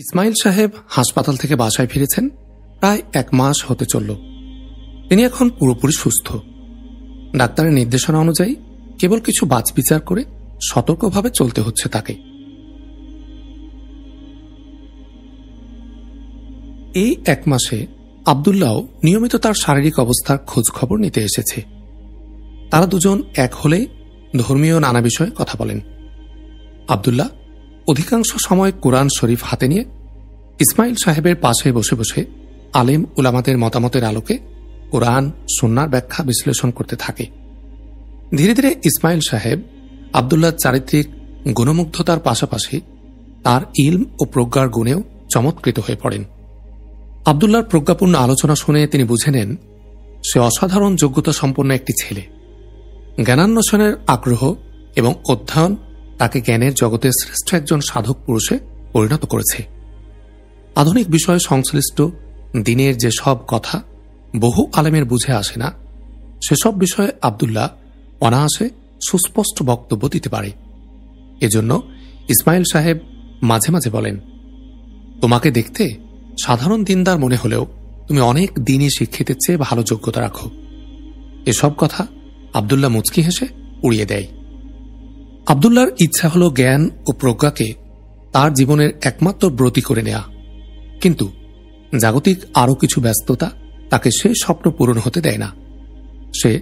ইসমাইল সাহেব হাসপাতাল থেকে বাসায় ফিরেছেন। প্রায় এক মাস হতে চলল। তিনি এখন পুরোপুরি সুস্থ। ডাক্তারের নির্দেশনা অনুযায়ী কেবল কিছু বাছবিচার করে সতর্কভাবে চলতে হচ্ছে তাকে। এই এক মাসে আবদুল্লাহ নিয়মিত তার শারীরিক অবস্থার খোঁজ খবর নিতে এসেছে। তারা দুজন এক হলে ধর্মীয় নানা বিষয়ে কথা বলেন। আবদুল্লাহ অধিকাংশ সময় কোরআন শরীফ হাতে নিয়ে ইসমাইল সাহেবের পাশে বসে বসে আলেম উলামাদের মতামতের আলোকে কোরআন সন্ন্যার ব্যাখ্যা বিশ্লেষণ করতে থাকে। ধীরে ধীরে ইসমাইল সাহেব আবদুল্লাহ চারিত্রিক গুণমুগ্ধতার পাশাপাশি তার ইলম ও প্রজ্ঞার গুণেও চমৎকৃত হয়ে পড়েন। আবদুল্লার প্রজ্ঞাপূর্ণ আলোচনা শুনে তিনি বুঝে নেন, সে অসাধারণ যোগ্যতা সম্পন্ন একটি ছেলে। জ্ঞানান্বেষণের আগ্রহ এবং অধ্যয়ন তাকে জ্ঞানের জগতের শ্রেষ্ঠ একজন সাধক পুরুষে পরিণত করেছে। আধুনিক বিষয়ে সংশ্লিষ্ট দিনের যে সব কথা বহু আলেমের বুঝে আসে না, সেসব বিষয়ে আবদুল্লাহ অনায়াসে সুস্পষ্ট বক্তব্য দিতে পারে। এজন্য ইসমাইল সাহেব মাঝে মাঝে বলেন, তোমাকে দেখতে সাধারণ দিনদার মনে হলেও তুমি অনেক দিনই শিক্ষিতের চেয়ে ভালো যোগ্যতা রাখো। এসব কথা আবদুল্লাহ মুচকি হেসে উড়িয়ে দেয়। আবদুল্লার ইচ্ছা হল জ্ঞান ও প্রজ্ঞাকে তার জীবনের একমাত্র ব্রতী করে নেয়া। কিন্তু জাগতিক আরও কিছু ব্যস্ততা তাকে সে স্বপ্ন পূরণ হতে দেয় না। সে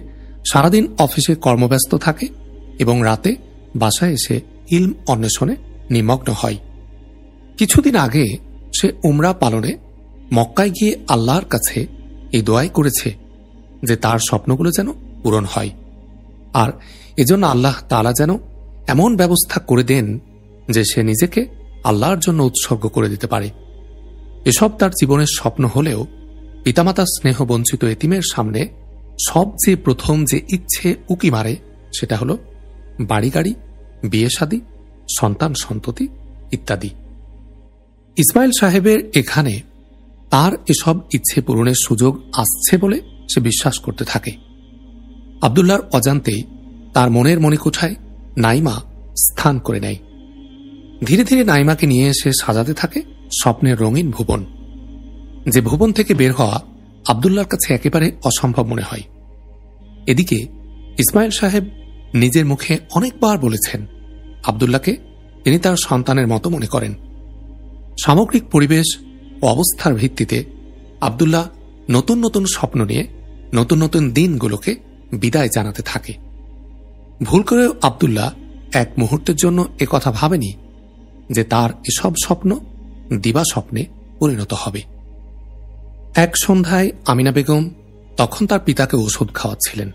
সারাদিন অফিসে কর্মব্যস্ত থাকে এবং রাতে বাসায় এসে ইলম অন্বেষণে নিমগ্ন হয়। কিছুদিন আগে সে উমরা পালনে মক্কায় গিয়ে আল্লাহর কাছে এই দোয়াই করেছে যে তার স্বপ্নগুলো যেন পূরণ হয়। আর এজন্য আল্লাহ তালা যেন এমন ব্যবস্থা করে দেন যে সে নিজেকে আল্লাহর জন্য উৎসর্গ করে দিতে পারে। এসব তার জীবনের স্বপ্ন হলেও পিতামাতার স্নেহ বঞ্চিত এতিমের সামনে সবচেয়ে প্রথম যে ইচ্ছে উকি মারে সেটা হল বাড়ি গাড়ি বিয়ে শাদী সন্তান সন্ততি ইত্যাদি। ইসমাইল সাহেবের এখানে তার এসব ইচ্ছে পূরণের সুযোগ আসছে বলে সে বিশ্বাস করতে থাকে। আবদুল্লার অজান্তেই তার মনের মণিকোঠায় নাইমা স্থান করে নেয়। ধীরে ধীরে নাইমাকে নিয়ে এসে সাজাতে থাকে স্বপ্নের রঙিন ভুবন। যে ভুবন থেকে বের হওয়া আবদুল্লার কাছে একেবারে অসম্ভব মনে হয়। এদিকে ইসমাইল সাহেব নিজের মুখে অনেকবার বলেছেন আবদুল্লাকে তিনি তার সন্তানের মতো মনে করেন। সামগ্রিক পরিবেশ ও অবস্থার ভিত্তিতে আবদুল্লাহ নতুন নতুন স্বপ্ন নিয়ে নতুন নতুন দিনগুলোকে বিদায় জানাতে থাকে। ভুল করেও আবদুল্লাহ এক মুহূর্তের জন্য কথা ভাবেনি যে তার এসব স্বপ্ন দিবা স্বপ্নে পরিণত হবে। এক সন্ধ্যায় আমিনা বেগম তখন তার পিতাকে ওষুধ খাওয়াচ্ছিলেন।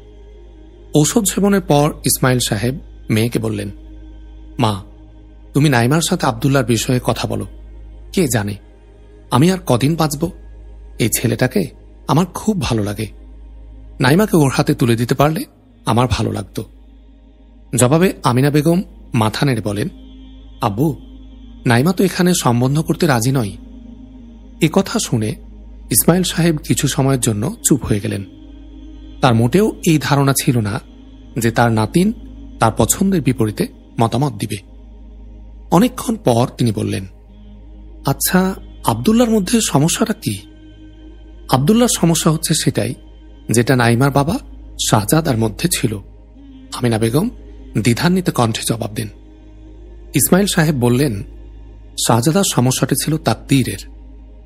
ঔষধ সেবনের পর ইসমাইল সাহেব মেয়েকে বললেন, মা, তুমি নাইমার সাথে আবদুল্লার বিষয়ে কথা বলো। কে জানে? আমি আর কদিন বাঁচব? এই ছেলেটাকে আমার খুব ভালো লাগে। নাইমাকে ওর হাতে তুলে দিতে পারলে আমার ভালো লাগত। জবাবে আমিনা বেগম মাথা নেড়ে বলেন, আব্বু, নাইমা তো এখানে সম্বন্ধ করতে রাজি নয়। এ কথা শুনে ইসমাইল সাহেব কিছু সময়ের জন্য চুপ হয়ে গেলেন। তার মোটেও এই ধারণা ছিল না যে তার নাতিন তার পছন্দের বিপরীতে মতামত দিবে। অনেকক্ষণ পর তিনি বললেন আচ্ছা আবদুল্লার মধ্যে সমস্যাটা কি? আবদুল্লার সমস্যা হচ্ছে সেটাই, যেটা নাইমার বাবা শাহজাদার মধ্যে ছিল। আমিনা বেগম দ্বিধান্বিত কণ্ঠে জবাব দেন। ইসমাইল সাহেব বললেন শাহজাদার সমস্যাটি ছিল তাকদীরের।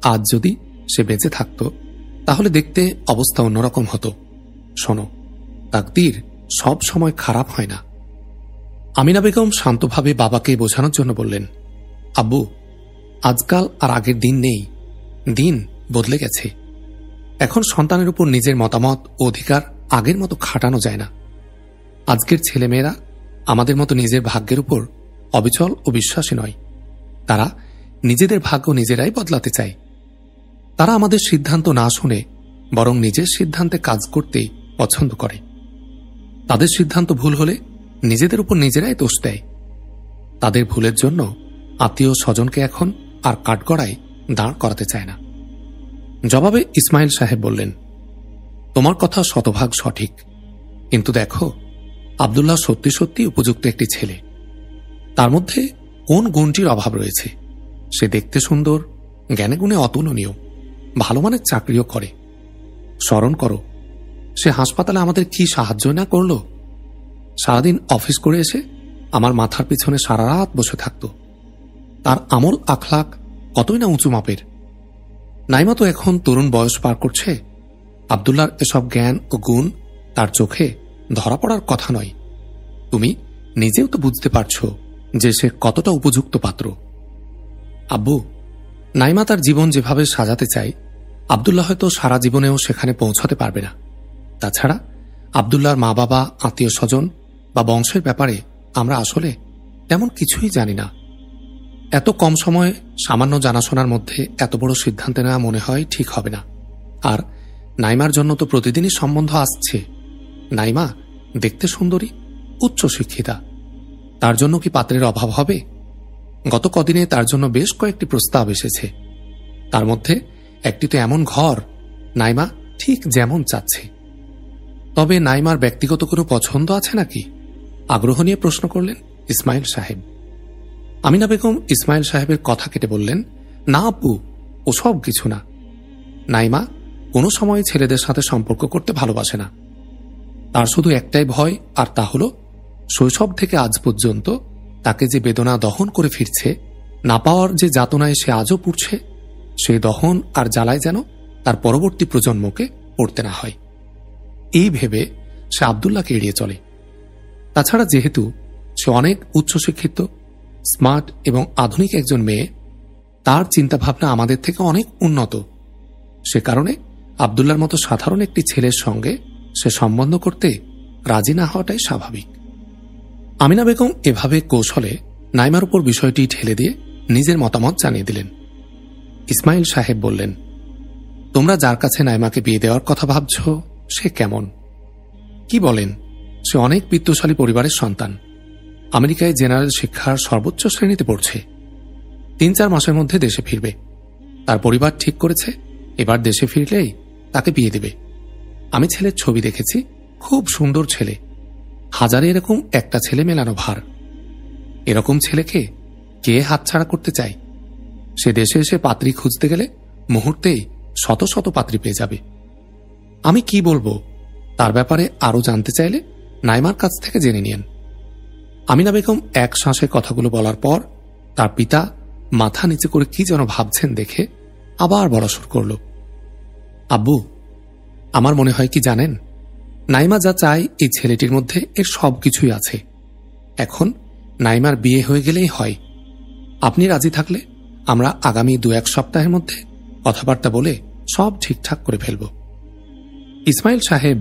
আজ যদি সে বেঁচে থাকত, তাহলে দেখতে অবস্থা অন্যরকম হতো। শোনো, তাকদীর সব সময় খারাপ হয় না। আমিনা বেগম শান্তভাবে বাবাকে বোঝানোর জন্য বললেন, আব্বু, আজকাল আর আগের দিন নেই, দিন বদলে গেছে। এখন সন্তানের উপর নিজের মতামত ও অধিকার আগের মতো খাটানো যায় না। আজকের ছেলেমেয়েরা আমাদের মতো নিজের ভাগ্যের উপর অবিচল ও বিশ্বাসী নয়। তারা নিজেদের ভাগ্য নিজেরাই বদলাতে চায়। তারা আমাদের সিদ্ধান্ত না শুনে বরং নিজের সিদ্ধান্তে কাজ করতেই পছন্দ করে। তাদের সিদ্ধান্ত ভুল হলে নিজেদের উপর নিজেরাই দোষ দেয়। তাদের ভুলের জন্য আত্মীয় স্বজনকে এখন আর কাঠগড়ায় দাঁড় করাতে চায় না। জবাবে ইসমাইল সাহেব বললেন, তোমার কথা শতভাগ সঠিক। কিন্তু দেখো আবদুল্লাহ সত্যি সত্যি উপযুক্ত একটি ছেলে। তার মধ্যে কোন গুণটির অভাব রয়েছে? সে দেখতে সুন্দর, জ্ঞানে গুণে অতুলনীয়, ভালো মানের চাকরিও করে। স্মরণ করো, সে হাসপাতালে আমাদের কি সাহায্য না করল? সারাদিন অফিস করে এসে আমার মাথার পিছনে সারা রাত বসে থাকত। তার আমল আখলাক কতই না উঁচু মাপের। নাইমা তো এখন তরুণ বয়স পার করছে। আবদুল্লার এসব জ্ঞান ও গুণ তার চোখে ধরা পড়ার কথা নয়। তুমি নিজেও তো বুঝতে পারছ যে সে কতটা উপযুক্ত পাত্র। আব্বু, নাইমা তার জীবন যেভাবে সাজাতে চায়, আবদুল্লাহ হয়তো সারা জীবনেও সেখানে পৌঁছাতে পারবে না। তাছাড়া আবদুল্লার মা বাবা, আত্মীয় স্বজন বা বংশের ব্যাপারে আমরা আসলে তেমন কিছুই জানি না। এত কম সময়ে সামান্য জানাশোনার মধ্যে এত বড় সিদ্ধান্ত নেওয়া মনে হয় ঠিক হবে না। আর নাইমার জন্য তো প্রতিদিনই সম্বন্ধ আসছে। নাইমা, দেখতে সুন্দরী, উচ্চ শিক্ষিতা। তার জন্য কি পাত্রের অভাব হবে? গত কদিনে তার জন্য বেশ কয়েকটি প্রস্তাব এসেছে। তার মধ্যে একটি তো এমন ঘর, নাইমা ঠিক যেমন চাচ্ছে। তবে নাইমার ব্যক্তিগত কোনো পছন্দ আছে নাকি? আগ্রহ নিয়ে প্রশ্ন করলেন ইসমাইল সাহেব। আমিনা বেগম ইসমাইল সাহেবের কথা কেটে বললেন, না আব্বু ওসব কিছু না। নাইমা কোনো সময় ছেলেদের সাথে সম্পর্ক করতে ভালোবাসে না। তার শুধু একটাই ভয়, আর তা হল, শৈশব থেকে আজ পর্যন্ত তাকে যে বেদনা দহন করে ফিরছে, না পাওয়ার যে যাতনায় সে আজও পুড়ছে, সে দহন আর জ্বালায় যেন তার পরবর্তী প্রজন্মকে পড়তে না হয়। এই ভেবে সে আবদুল্লাহকে এড়িয়ে চলে। তাছাড়া যেহেতু সে অনেক উচ্চশিক্ষিত, স্মার্ট এবং আধুনিক একজন মেয়ে, তার চিন্তাভাবনা আমাদের থেকে অনেক উন্নত। সে কারণে আবদুল্লার মতো সাধারণ একটি ছেলের সঙ্গে সে সম্বন্ধ করতে রাজি না হওয়াটাই স্বাভাবিক। আমিনা বেগম এভাবে কৌশলে নাইমার উপর বিষয়টি ঠেলে দিয়ে নিজের মতামত জানিয়ে দিলেন। ইসমাইল সাহেব বললেন, তোমরা যার কাছে নাইমাকে বিয়ে দেওয়ার কথা ভাবছ, সে কেমন? কি বলেন? সে অনেক বিত্তশালী পরিবারের সন্তান। আমেরিকায় জেনারেল শিক্ষার সর্বোচ্চ শ্রেণীতে পড়ছে। তিন চার মাসের মধ্যে দেশে ফিরবে। তার পরিবার ঠিক করেছে, এবার দেশে ফিরলেই তাকে বিয়ে দেবে। আমি ছেলের ছবি দেখেছি। খুব সুন্দর ছেলে। হাজারে এরকম একটা ছেলে মেলানো ভার। এরকম ছেলেকে কে হাতছাড়া করতে চায়? সে দেশে এসে পাত্রী খুঁজতে গেলে মুহূর্তেই শত শত পাত্রী পেয়ে যাবে। আমি কি বলব? তার ব্যাপারে আরও জানতে চাইলে নাইমার কাছ থেকে জেনে নিয়েন। আমিনা বেগম এক শ্বাসে কথাগুলো বলার পর তার পিতা মাথা নিচে করে কি যেন ভাবছেন দেখে আবার বলা শুরু করল। আব্বু আমার মনে হয় কি জানেন? নাইমা যা চায় এই ছেলেটির মধ্যে এর সব কিছুই আছে। এখন নাইমার বিয়ে হয়ে গেলেই হয়। আপনি রাজি থাকলে আমরা আগামী দু এক সপ্তাহের মধ্যে কথাবার্তা বলে সব ঠিকঠাক করে ফেলব। ইসমাইল সাহেব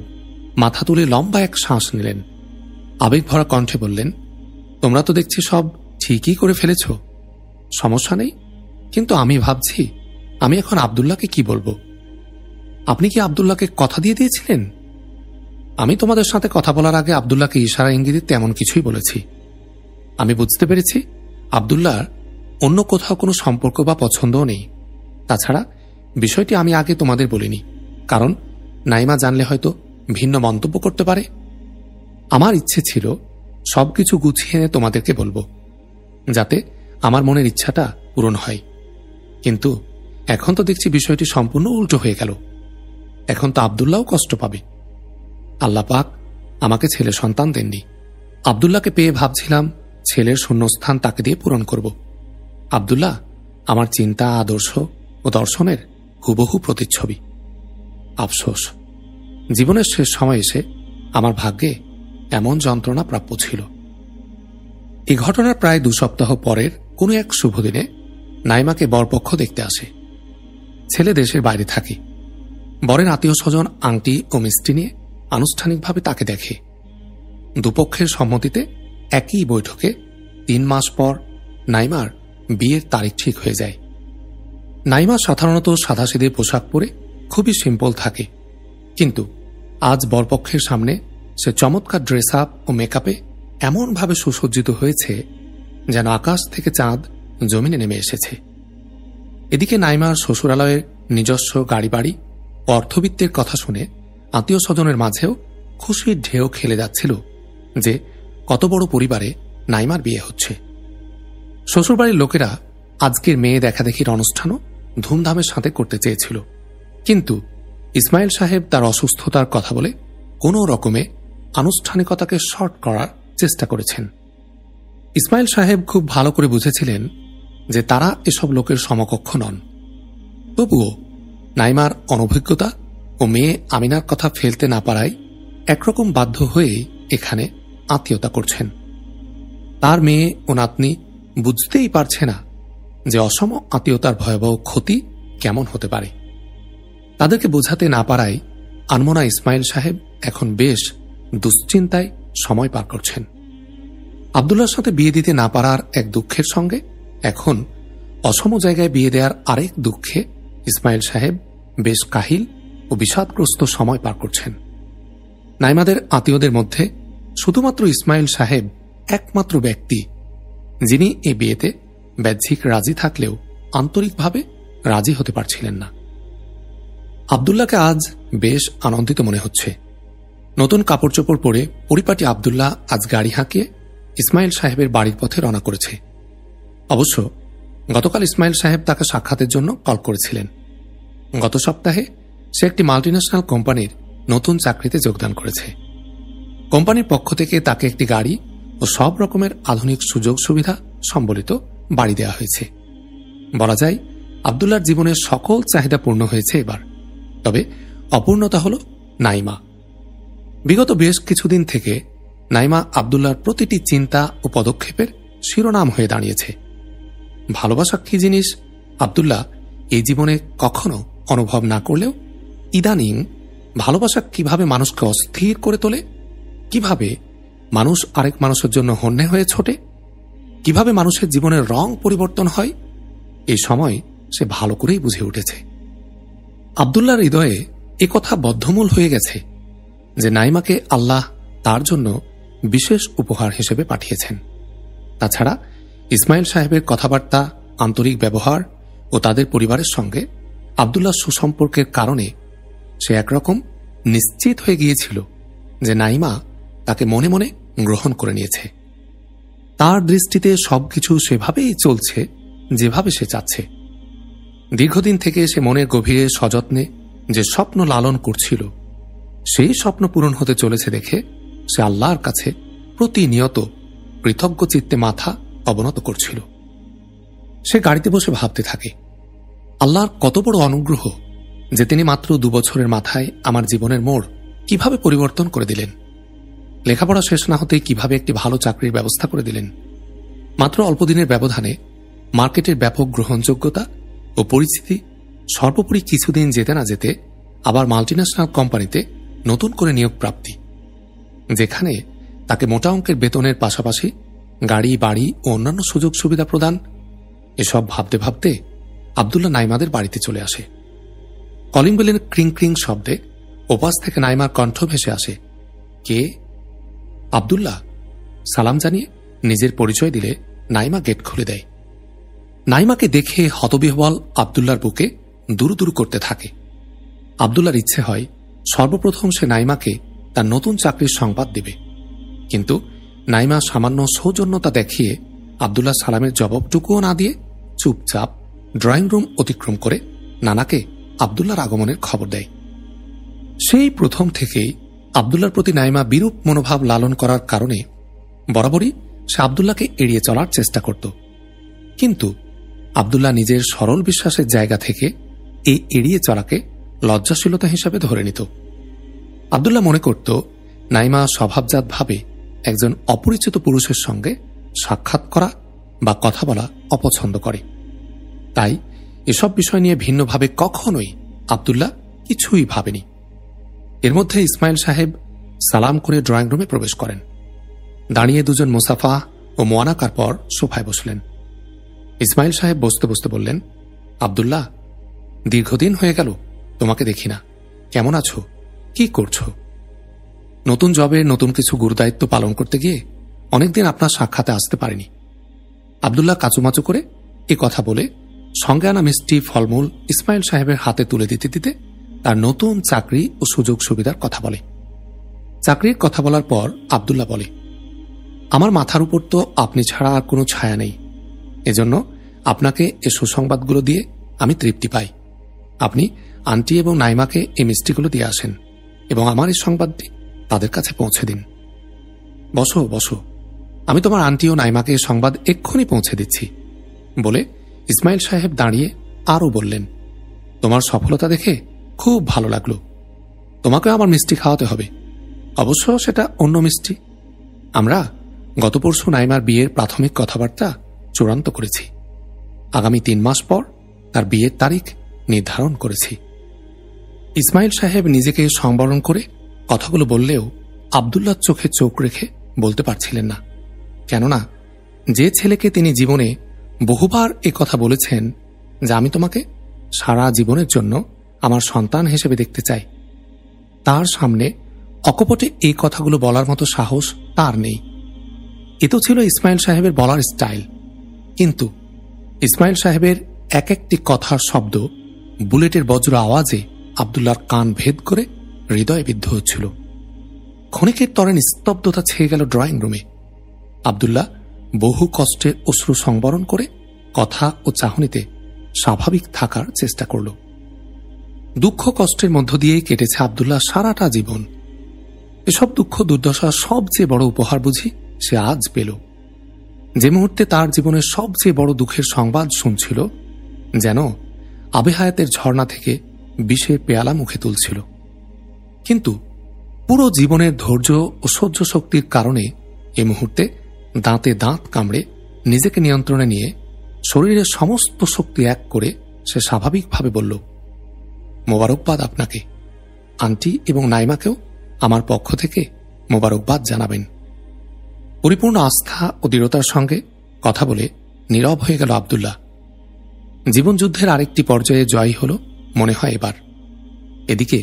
মাথা তুলে লম্বা এক শ্বাস নিলেন। আবেগ ভরা কণ্ঠে বললেন, তোমরা তো দেখছি সব ঠিকই করে ফেলেছ। সমস্যা নেই। কিন্তু আমি ভাবছি, আমি এখন আবদুল্লাহকে কি বলব? আপনি কি আবদুল্লাহকে কথা দিয়ে দিয়েছিলেন? আমি তোমাদের সাথে কথা বলার আগে আবদুল্লাহকে ইশারা ইঙ্গিতে তেমন কিছুই বলেছি। আমি বুঝতে পেরেছি আবদুল্লাহর অন্য কোথাও কোনো সম্পর্ক বা পছন্দও নেই। তাছাড়া বিষয়টি আমি আগে তোমাদের বলিনি, কারণ নাইমা জানলে হয়তো ভিন্ন মন্তব্য করতে পারে। আমার ইচ্ছে ছিল সবকিছু গুছিয়ে এনে তোমাদেরকে বলব, যাতে আমার মনের ইচ্ছাটা পূরণ হয়। কিন্তু এখন তো দেখছি বিষয়টি সম্পূর্ণ উল্টো হয়ে গেল। এখন তো আবদুল্লাও কষ্ট পাবে। আল্লাহ পাক আমাকে ছেলে সন্তান দেননি। আবদুল্লাহকে পেয়ে ভাবছিলাম ছেলের শূন্যস্থান তাকে দিয়ে পূরণ করব। আবদুল্লাহ আমার চিন্তা, আদর্শ ও দর্শনের হুবহু প্রতিচ্ছবি। আফসোস, জীবনের শেষ সময় এসে আমার ভাগ্যে এমন যন্ত্রণা প্রাপ্য ছিল। এই ঘটনার প্রায় দু সপ্তাহ পরের কোনো এক শুভদিনে নাইমাকে বরপক্ষ দেখতে আসে। ছেলে দেশের বাইরে থাকে। বরের আত্মীয় স্বজন, আংটি ও মিষ্টি নিয়ে আনুষ্ঠানিকভাবে তাকে দেখে। দুপক্ষের সম্মতিতে একই বৈঠকে তিন মাস পর নাইমার বিয়ের তারিখ ঠিক হয়ে যায়। নাইমা সাধারণত সাদাসিদে পোশাক পরে খুবই সিম্পল থাকে। কিন্তু আজ বরপক্ষের সামনে সে চমৎকার ড্রেস আপ ও মেকআপে এমনভাবে সুসজ্জিত হয়েছে যেন আকাশ থেকে চাঁদ জমিনে নেমে এসেছে। এদিকে নাইমার শ্বশুরালয়ের নিজস্ব গাড়ি বাড়ি অর্থবিত্তের কথা শুনে আত্মীয় স্বজনের মাঝেও খুশির ঢেউ খেলে যাচ্ছিল যে কত বড় পরিবারে নাইমার বিয়ে হচ্ছে। শ্বশুরবাড়ির লোকেরা আজকের মেয়ে দেখাদেখির অনুষ্ঠানও ধুমধামের সাথে করতে চেয়েছিল। কিন্তু ইসমাইল সাহেব তার অসুস্থতার কথা বলে কোনো রকমে আনুষ্ঠানিকতাকে শর্ট করার চেষ্টা করেছেন। ইসমাইল সাহেব খুব ভালো করে বুঝেছিলেন যে তারা এসব লোকের সমকক্ষ নন। তবুও নাইমার অনভিজ্ঞতা ও মেয়ে আমিনার কথা ফেলতে না পারায় একরকম বাধ্য হয়ে এখানে আত্মীয়তা করছেন। তার মেয়ে ও নাতনি বুঝতেই পারছে না যে অসম আত্মীয়তার ভয়াবহ ক্ষতি কেমন হতে পারে। তাদেরকে বোঝাতে না পারায় আনমনা ইসমাইল সাহেব এখন বেশ দুশ্চিন্তায় সময় পার করছেন। আবদুল্লার সাথে বিয়ে দিতে না পারার এক দুঃখের সঙ্গে এখন অসম জায়গায় বিয়ে দেওয়ার আরেক দুঃখে ইসমাইল সাহেব বেশ কাহিল ও বিষাদগ্রস্ত সময় পার করছেন। নাইমাদের আত্মীয়দের মধ্যে শুধুমাত্র ইসমাইল সাহেব একমাত্র ব্যক্তি, যিনি এ বিয়েতে ব্যাহ্যিক রাজি থাকলেও আন্তরিকভাবে রাজি হতে পারছিলেন না। আবদুল্লাহকে আজ বেশ আনন্দিত মনে হচ্ছে। নতুন কাপড় চোপড় পরে পরিপাটি আবদুল্লাহ আজ গাড়ি হাঁকিয়ে ইসমাইল সাহেবের বাড়ির পথে রওনা করেছে। অবশ্য গতকাল ইসমাইল সাহেব তাকে সাক্ষাতের জন্য কল করেছিলেন। গত সপ্তাহে সে একটি মাল্টিন্যাশনাল কোম্পানির নতুন চাকরিতে যোগদান করেছে। কোম্পানির পক্ষ থেকে তাকে একটি গাড়ি ও সব রকমের আধুনিক সুযোগ সুবিধা সম্বলিত বাড়ি দেওয়া হয়েছে। বলা যায় আবদুল্লার জীবনের সকল চাহিদা পূর্ণ হয়েছে এবার। তবে অপূর্ণতা হল নাইমা। বিগত বেশ কিছুদিন থেকে নাইমা আবদুল্লার প্রতিটি চিন্তা ও পদক্ষেপের শিরোনাম হয়ে দাঁড়িয়েছে। ভালোবাসা কি জিনিস? আবদুল্লাহ এই জীবনে কখনো অনুভব না করলেও ইদানিং ভালোবাসা কীভাবে মানুষকে অস্থির করে তোলে? কীভাবে মানুষ আরেক মানুষের জন্য হন্যে হয়ে ছোটে? কীভাবে মানুষের জীবনের রং পরিবর্তন হয়? এই সময় সে ভালো করেই বুঝে উঠেছে। আবদুল্লার হৃদয়ে কথা বদ্ধমূল হয়ে গেছে যে নাইমাকে আল্লাহ তার জন্য বিশেষ উপহার হিসেবে পাঠিয়েছেন। তাছাড়া ইসমাইল সাহেবের কথাবার্তা, আন্তরিক ব্যবহার ও তাদের পরিবারের সঙ্গে আবদুল্লাহ সুসম্পর্কের কারণে সে একরকম নিশ্চিত হয়ে গিয়েছিল যে নাইমা তাকে মনে মনে গ্রহণ করে নিয়েছে। তার দৃষ্টিতে সবকিছু সেভাবেই চলছে, যেভাবে সে চাচ্ছে। দীর্ঘদিন থেকে সে মনের গভীরে সযত্নে যে স্বপ্ন লালন করছিল, সেই স্বপ্ন পূরণ হতে চলেছে দেখে সে আল্লাহর কাছে প্রতিনিয়ত কৃতজ্ঞ চিত্তে মাথা অবনত করছিল। সে গাড়িতে বসে ভাবতে থাকে আল্লাহর কত বড় অনুগ্রহ যে তিনি মাত্র দুবছরের মাথায় আমার জীবনের মোড় কীভাবে পরিবর্তন করে দিলেন। লেখাপড়া শেষ না হতেই কীভাবে একটি ভালো চাকরির ব্যবস্থা করে দিলেন। মাত্র অল্পদিনের ব্যবধানে মার্কেটের ব্যাপক গ্রহণযোগ্যতা ও পরিস্থিতি সর্বোপরি কিছুদিন যেতে না যেতে আবার মাল্টিন্যাশনাল কোম্পানিতে নতুন করে নিয়োগ প্রাপ্তি, যেখানে তাকে মোটা অঙ্কের বেতনের পাশাপাশি গাড়ি, বাড়ি ও অন্যান্য সুযোগ সুবিধা প্রদান, এসব ভাবতে ভাবতে আবদুল্লাহ নাইমাদের বাড়িতে চলে আসে। কলিং বেলের ক্রিং ক্রিং শব্দে ওপাস থেকে নাইমার কণ্ঠ ভেসে আসে। কে? আবদুল্লাহ, সালাম জানিয়ে নিজের পরিচয় দিলে নাইমা গেট খুলে দেয়। নাইমাকে দেখে হতবিহবল আবদুল্লার বুকে দুরু দুরু করতে থাকে। আবদুল্লার ইচ্ছে হয় সর্বপ্রথম সে নাইমাকে তার নতুন চাকরির সংবাদ দেবে। কিন্তু নাইমা সামান্য সৌজন্যতা দেখিয়ে আবদুল্লাহ সালামের জবাবটুকুও না দিয়ে চুপচাপ ড্রয়িং রুম অতিক্রম করে নানাকে আবদুল্লার আগমনের খবর দেয়। সেই প্রথম থেকেই আবদুল্লার প্রতি নাইমা বিরূপ মনোভাব লালন করার কারণে বরাবরই সে আবদুল্লাকে এড়িয়ে চলার চেষ্টা করত। কিন্তু আবদুল্লাহ নিজের সরল বিশ্বাসের জায়গা থেকে এই এড়িয়ে চলাকে লজ্জাশীলতা হিসাবে ধরে নিত। আবদুল্লাহ মনে করত, নাইমা স্বভাবজাতভাবে একজন অপরিচিত পুরুষের সঙ্গে সাক্ষাৎ করা বা কথা বলা অপছন্দ করে। তাই এসব বিষয় নিয়ে ভিন্নভাবে কখনোই আবদুল্লাহ কিছুই ভাবেনি। এর মধ্যে ইসমাইল সাহেব সালাম করে ড্রয়িং রুমে প্রবেশ করেন। দাঁড়িয়ে দুজন মুসাফা ও মোয়ানাকার পর সোফায় বসলেন। ইসমাইল সাহেব বসতে বসতে বললেন, আবদুল্লাহ, দীর্ঘদিন হয়ে গেল, তোমাকে দেখি না। কেমন আছো? কি করছ? নতুন জবে নতুন কিছু গুরুদায়িত্ব পালন করতে গিয়ে অনেকদিন আপনার সাক্ষাতে আসতে পারেনি। আবদুল্লাহ কাচুমাচু করে এ কথা বলে সঙ্গে আনা মিষ্টি ফলমূল ইসমাইল সাহেবের হাতে তুলে দিতে দিতে তার নতুন চাকরি ও সুযোগ সুবিধার কথা বলে। চাকরির কথা বলার পর আবদুল্লাহ বলে, আমার মাথার উপর তো আপনি ছাড়া আর কোনো ছায়া নেই। এজন্য আপনাকে এ সুসংবাদগুলো দিয়ে আমি তৃপ্তি পাই। আপনি আন্টি এবং নাইমাকে এই মিষ্টিগুলো দিয়ে আসেন এবং আমার এই সংবাদটি তাদের কাছে পৌঁছে দিন। বসো বসো। আমি তোমার আন্টি ও নাইমাকে এই সংবাদ এক্ষুনি পৌঁছে দিচ্ছি। বলে ইসমাইল সাহেব দাঁড়িয়ে আরও বললেন, তোমার সফলতা দেখে খুব ভালো লাগল। তোমাকে আমার মিষ্টি খাওয়াতে হবে। অবশ্য সেটা অন্য মিষ্টি। আমরা গত পরশু নাইমার বিয়ের প্রাথমিক কথাবার্তা চূড়ান্ত করেছি। আগামী তিন মাস পর তার বিয়ের তারিখ নির্ধারণ করেছি। ইসমাইল সাহেব নিজেকে সংবরণ করে কথাগুলো বললেও আবদুল্লার চোখে চোখ রেখে বলতে পারছিলেন না। কেননা, যে ছেলেকে তিনি জীবনে বহুবার এ কথা বলেছেন যে আমি তোমাকে সারা জীবনের জন্য আমার সন্তান হিসেবে দেখতে চাই। তার সামনে অকপটে এই কথাগুলো বলার মতো সাহস তার নেই। এ তো ছিল ইসমাইল সাহেবের বলার স্টাইল। কিন্তু ইসমাইল সাহেবের এক একটি কথার শব্দ বুলেটের বজ্র আওয়াজে আবদুল্লার কান ভেদ করে হৃদয়ে বিদ্ধ হচ্ছিল। ক্ষণিকের তরে নিস্তব্ধতা ছেয়ে গেল ড্রয়িং রুমে। আবদুল্লাহ বহু কষ্টে অশ্রু সংবরণ করে কথা ও চাহনিতে স্বাভাবিক থাকার চেষ্টা করল। দুঃখ কষ্টের মধ্য দিয়েই কেটেছে আবদুল্লাহ সারাটা জীবন। এসব দুঃখ দুর্দশার সবচেয়ে বড় উপহার বুঝি সে আজ পেল। যে মুহূর্তে তার জীবনের সবচেয়ে বড় দুঃখের সংবাদ শুনছিল, যেন আবেহায়াতের ঝর্ণা থেকে বিষের পেয়ালা মুখে তুলছিল। কিন্তু পুরো জীবনের ধৈর্য ও সহ্য শক্তির কারণে এ মুহূর্তে দাঁতে দাঁত কামড়ে নিজেকে নিয়ন্ত্রণে নিয়ে শরীরের সমস্ত শক্তি এক করে সে স্বাভাবিকভাবে বলল, মোবারকবাদ আপনাকে। আন্টি এবং নাইমাকেও আমার পক্ষ থেকে মোবারকবাদ জানাবেন। পরিপূর্ণ আস্থা ও দৃঢ়তার সঙ্গে কথা বলে নীরব হয়ে গেল আবদুল্লাহ। জীবনযুদ্ধের আরেকটি পর্যায়ে জয়ী হল মনে হয় এবার। এদিকে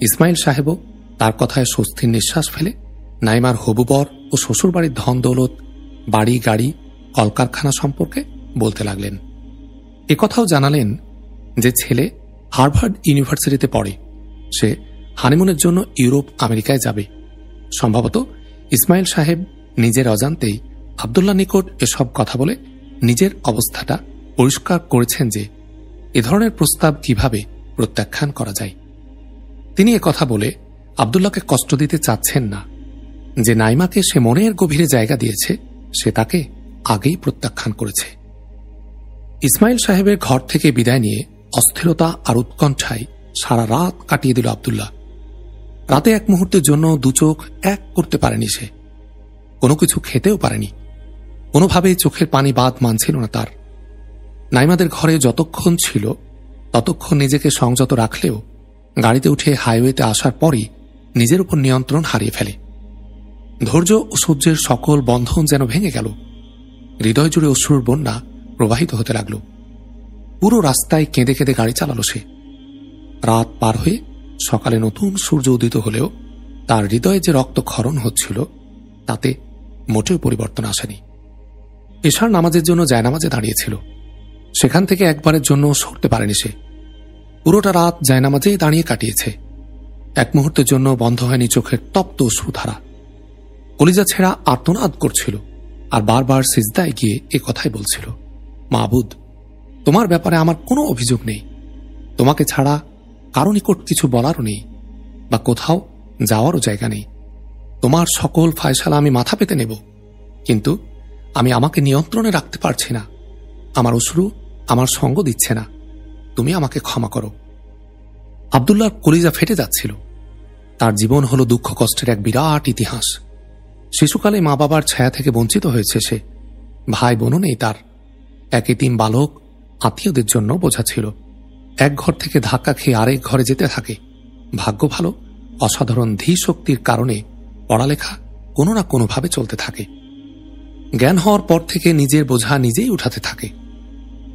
ইসমাইল সাহেবও তার কথায় স্বস্তির নিঃশ্বাস ফেলে নাইমার হবুবর ও শ্বশুরবাড়ির ধন দৌলত বাড়ি, গাড়ি, কলকারখানা সম্পর্কে বলতে লাগলেন। কথাও জানালেন যে ছেলে হার্ভার্ড ইউনিভার্সিটিতে পড়ে। সে হানিমুনের জন্য ইউরোপ, আমেরিকায় যাবে। সম্ভবত ইসমাইল সাহেব নিজের অজান্তেই আবদুল্লাহ নিকট এসব কথা বলে নিজের অবস্থাটা পরিষ্কার করেছেন যে এ ধরনের প্রস্তাব কীভাবে প্রত্যাখ্যান করা যায়। তিনি কথা বলে আবদুল্লাহকে কষ্ট দিতে চাচ্ছেন না। যে নাইমাকে সে মনের গভীরে জায়গা দিয়েছে সে তাকে আগেই প্রত্যাখ্যান করেছে। ইসমাইল সাহেবের ঘর থেকে বিদায় নিয়ে অস্থিরতা আর উৎকণ্ঠায় সারা রাত কাটিয়ে দিল আবদুল্লাহ। রাতে এক মুহূর্তের জন্য দুচোখ এক করতে পারেনি সে। কোনো কিছু খেতেও পারেনি। কোনোভাবেই চোখের পানি বাদ মানছিল না তার। নাইমাদের ঘরে যতক্ষণ ছিল, ততক্ষণ নিজেকে সংযত রাখলেও গাড়িতে উঠে হাইওয়েতে আসার পরই নিজের উপর নিয়ন্ত্রণ হারিয়ে ফেলে। ধৈর্য ও সূর্যের সকল বন্ধন যেন ভেঙে গেল। হৃদয় জুড়ে অশ্রুর বন্যা প্রবাহিত হতে লাগল। পুরো রাস্তায় কেঁদে কেঁদে গাড়ি চালালো সে। রাত পার হয়ে সকালে নতুন সূর্য উদিত হলেও তার হৃদয়ে যে রক্ত রক্তক্ষরণ হচ্ছিল, তাতে মোটেও পরিবর্তন আসেনি। এশার নামাজের জন্য জায়নামাজে দাঁড়িয়েছিল। সেখান থেকে একবারের জন্য সরতে পারেনি সে। পুরোটা রাত জায়নামাজেই দাঁড়িয়ে কাটিয়েছে। এক মুহূর্তের জন্য বন্ধ হয়নি চোখের তপ্ত সুধারা কলিজা ছেঁড়া আর্তনাদ করছিল আর বারবার সিজদায় গিয়ে এ কথাই বলছিল, মাহবুদ, তোমার ব্যাপারে আমার কোনো অভিযোগ নেই। তোমাকে ছাড়া কারও নিকট কিছু বলারও নেই বা কোথাও যাওয়ারও জায়গা নেই। তোমার সকল ফায়সালা আমি মাথা পেতে নেব, কিন্তু আমি আমাকে নিয়ন্ত্রণে রাখতে পারছি না। আমার অশ্রু আমার সঙ্গ দিচ্ছে না। তুমি আমাকে ক্ষমা করো। আবদুল্লাহর কলিজা ফেটে যাচ্ছিল। তার জীবন হল দুঃখ কষ্টের এক বিরাট ইতিহাস। শিশুকালে মা বাবার ছায়া থেকে বঞ্চিত হয়েছে সে। ভাই বোনও নেই তার। এক তিন বালক আত্মীয়দের জন্য বোঝা ছিল। এক ঘর থেকে ধাক্কা খেয়ে আরেক ঘরে যেতে থাকে। ভাগ্য ভালো, অসাধারণ ধী শক্তির কারণে পড়ালেখা কোনো না কোনোভাবে চলতে থাকে। জ্ঞান হওয়ার পর থেকে নিজের বোঝা নিজেই উঠাতে থাকে।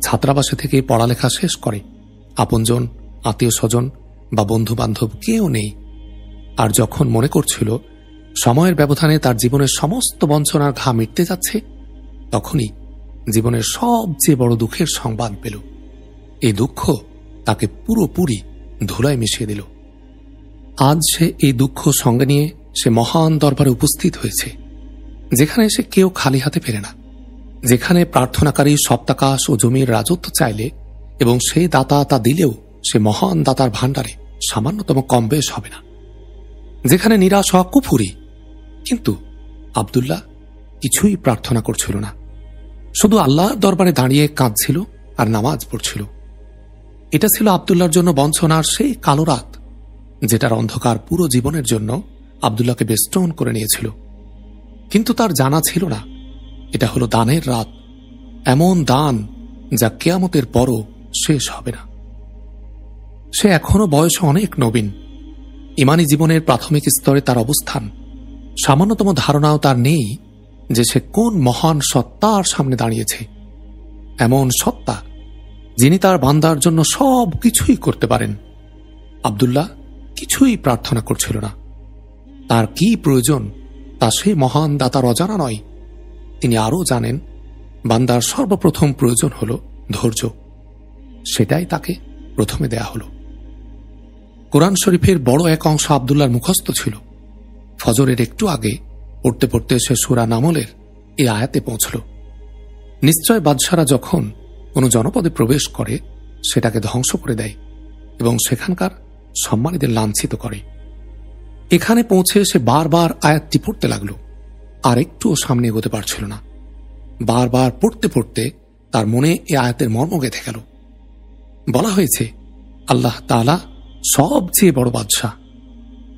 ছাত্রাবাসে থেকে পড়ালেখা শেষ করে। আপনজন আত্মীয় স্বজন বা বন্ধু বান্ধব কেউ নেই। আর যখন মনে করছিল সময়ের ব্যবধানে তার জীবনের সমস্ত বঞ্চনার ঘা মিটতে যাচ্ছে, তখনই জীবনের সবচেয়ে বড় দুঃখের সংবাদ পেল। এই দুঃখ তাকে পুরোপুরি ধুলায় মিশিয়ে দিল। আজ সে এই দুঃখ সঙ্গে নিয়ে সে মহান দরবারে উপস্থিত হয়েছে, যেখানে সে কেউ খালি হাতে ফেরে না, যেখানে প্রার্থনাকারী সপ্তাকাশ ও জমির রাজত্ব চাইলে এবং সেই দাতা তা দিলেও সে মহান দাতার ভাণ্ডারে সামান্যতম কম বেশ হবে না, যেখানে নিরাশ হওয়া কুফুরি কিন্তু আবদুল্লাহ কিছুই প্রার্থনা করছিল না। শুধু আল্লাহর দরবারে দাঁড়িয়ে কাঁদছিল আর নামাজ পড়ছিল। এটা ছিল আবদুল্লার জন্য বঞ্চনার সেই কালো রাত, যেটার অন্ধকার পুরো জীবনের জন্য আবদুল্লাহকে বেষ্টন করে নিয়েছিল। কিন্তু তার জানা ছিল না, এটা হলো দানের রাত, এমন দান যা কেয়ামতের পরও শেষ হবে না। সে এখনও বয়সে অনেক নবীন। ইমানি জীবনের প্রাথমিক স্তরে তার অবস্থান সামান্যতম ধারণাও তার নেই যে সে কোন মহান সত্তার সামনে দাঁড়িয়েছে। এমন সত্তা যিনি তার বান্দার জন্য সব কিছুই করতে পারেন। আবদুল্লাহ কিছুই প্রার্থনা করছিল না। তার কি প্রয়োজন তা সে মহান দাতার অজানা নয়। তিনি আরও জানেন, বান্দার সর্বপ্রথম প্রয়োজন হল ধৈর্য। সেটাই তাকে প্রথমে দেয়া হল। কোরআন শরীফের বড় এক অংশ আবদুল্লার মুখস্থ ছিল। ফজরের একটু আগে পড়তে পড়তে সে সুরা নামলের এ আয়াতে পৌঁছল। নিশ্চয় বাদশারা যখন কোনো জনপদে প্রবেশ করে, সেটাকে ধ্বংস করে দেয় এবং সেখানকার সম্মানীদের লাঞ্ছিত করে। এখানে পৌঁছে সে বারবার আয়াতটি পড়তে লাগল। আর একটুও সামনে এগোতে পারছিল না। বারবার পড়তে পড়তে তার মনে এ আয়াতের মর্ম গেঁথে গেল। বলা হয়েছে, আল্লাহ তালা সবচেয়ে বড় বাদশাহ।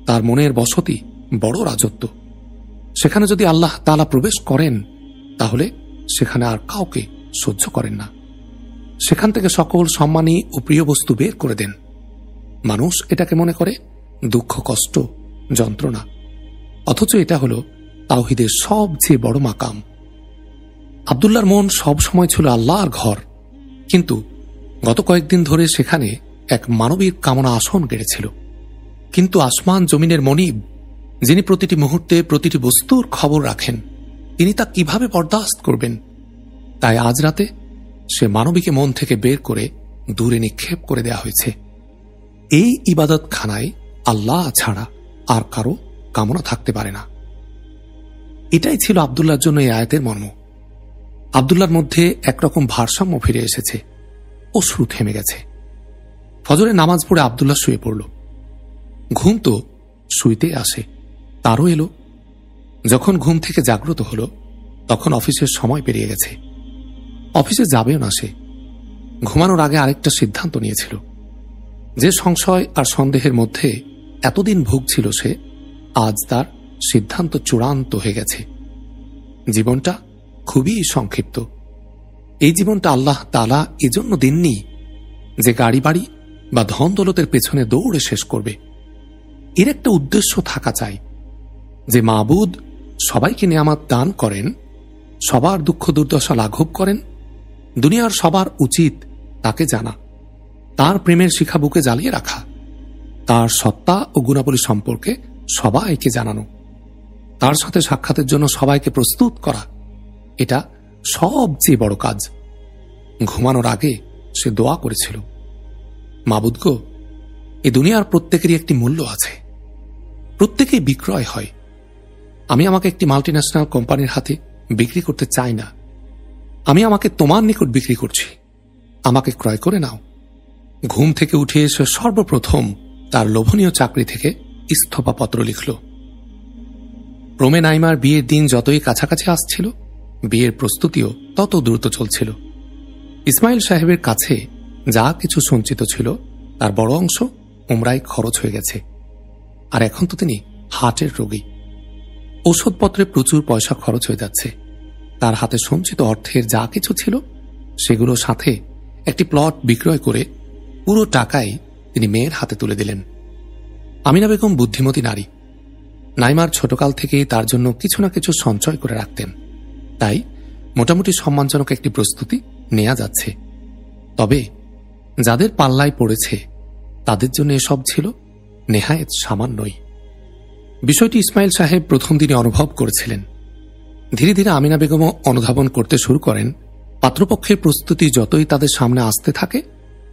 তার মনের বসতি বড় রাজত্ব। সেখানে যদি আল্লাহ তালা প্রবেশ করেন, তাহলে সেখানে আর কাউকে সহ্য করেন না। সেখান থেকে সকল সম্মানী ও প্রিয় বস্তু বের করে দেন। মানুষ এটাকে মনে করে দুঃখ, কষ্ট, যন্ত্রণা। অথচ এটা হল তাওহিদের সবচেয়ে বড় মাকাম। আবদুল্লার মন সব সময় ছিল আল্লাহর ঘর। কিন্তু গত কয়েকদিন ধরে সেখানে এক মানবিক কামনা আসন গেড়েছিল। কিন্তু আসমান জমিনের মনিব যিনি প্রতিটি মুহূর্তে প্রতিটি বস্তুর খবর রাখেন, তিনি তা কীভাবে বরদাস্ত করবেন? তাই আজ রাতে সে মানবীকে মন থেকে বের করে দূরে নিক্ষেপ করে দেয়া হয়েছে। এই ইবাদত খানায় আল্লাহ ছাড়া আর কারও কামনা থাকতে পারে না। এটাই ছিল আবদুল্লার জন্য এই আয়াতের মর্ম। আবদুল্লার মধ্যে একরকম ভারসাম্য ফিরে এসেছে অশ্রু থেমে গেছে। ফজরে নামাজ পড়ে আবদুল্লাহ শুয়ে পড়ল। ঘুম তো শুইতে আসে। তারও এলো। যখন ঘুম থেকে জাগ্রত হলো, তখন অফিসের সময় পেরিয়ে গেছে। অফিসে যাবেও না সে। ঘুমানোর আগে আরেকটা সিদ্ধান্ত নিয়েছিল। যে সংশয় আর সন্দেহের মধ্যে এতদিন ভুগছিল সে, আজ তার সিদ্ধান্ত চূড়ান্ত হয়ে গেছে। জীবনটা খুবই সংক্ষিপ্ত। এই জীবনটা আল্লাহ তালা এজন্য দিননি যে গাড়ি বাড়ি বা ধন দৌলতের পেছনে দৌড়ে শেষ করবে। এর একটা উদ্দেশ্য থাকা চাই। যে মাবুদ সবাইকে নিয়ামাত দান করেন, সবার দুঃখ দুর্দশা লাঘব করেন, দুনিয়ার সবার উচিত তাকে জানা, তার প্রেমের শিখা বুকে জ্বালিয়ে রাখা, তার সত্তা ও গুণাবলী সম্পর্কে সবাইকে জানানো, তার সাথে সাক্ষাতের জন্য সবাইকে প্রস্তুত করা, এটা সবচেয়ে বড় কাজ। ঘুমানোর আগে সে দোয়া করেছিল। মাবুদগ এ দুনিয়ার প্রত্যেকেরই একটি মূল্য আছে। প্রত্যেকেই বিক্রয় হয়। আমি আমাকে একটি মাল্টিন্যাশনাল কোম্পানির হাতে বিক্রি করতে চাই না। আমি আমাকে তোমার নিকট বিক্রি করছি। আমাকে ক্রয় করে নাও। ঘুম থেকে উঠে এসে সর্বপ্রথম তার লোভনীয় চাকরি থেকে ইস্তফাপত্র লিখল। রোমে নাইমার বিয়ের দিন যতই কাছাকাছি আসছিল, বিয়ের প্রস্তুতিও তত দ্রুত চলছিল। ইসমাইল সাহেবের কাছে যা কিছু সঞ্চিত ছিল, তার বড় অংশ উমরায় খরচ হয়ে গেছে। আর এখন তো তিনি হার্টের রোগী। ওষুধপত্রে প্রচুর পয়সা খরচ হয়ে যাচ্ছে। তার হাতে সঞ্চিত অর্থের যা কিছু ছিল সেগুলো সাথে একটি প্লট বিক্রয় করে পুরো টাকাই তিনি মেয়ের হাতে তুলে দিলেন। আমিনা বেগম বুদ্ধিমতী নারী। নাইমার ছোটকাল থেকেই তার জন্য কিছু না কিছু সঞ্চয় করে রাখতেন। তাই মোটামুটি সম্মানজনক একটি প্রস্তুতি নেওয়া যাচ্ছে। তবে যাদের পাল্লায় পড়েছে, তাদের জন্য এসব ছিল নেহায়েত সামান্যই। বিষয়টি ইসমাইল সাহেব প্রথম দিনে অনুভব করেছিলেন। ধীরে ধীরে আমিনা বেগমও অনুধাবন করতে শুরু করেন, পাত্রপক্ষের প্রস্তুতি যতই তাদের সামনে আসতে থাকে,